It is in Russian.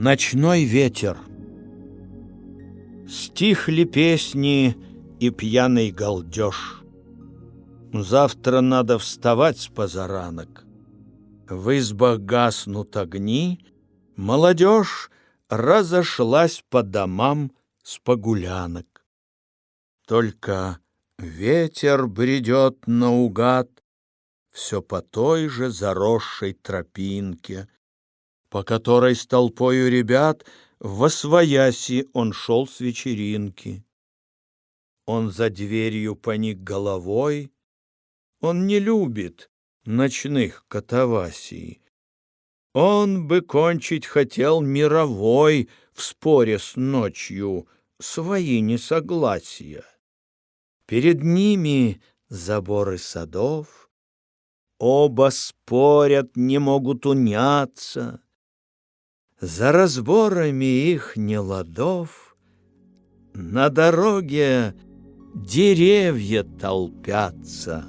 Ночной ветер Стихли песни и пьяный галдеж. Завтра надо вставать с позаранок. В избах гаснут огни, Молодежь разошлась по домам с погулянок. Только ветер бредет наугад Все по той же заросшей тропинке, По которой с толпою ребят Во свояси он шел с вечеринки. Он за дверью поник головой, Он не любит ночных катавасий. Он бы кончить хотел мировой В споре с ночью свои несогласия. Перед ними заборы садов, Оба спорят, не могут уняться. За разборами их неладов На дороге деревья толпятся.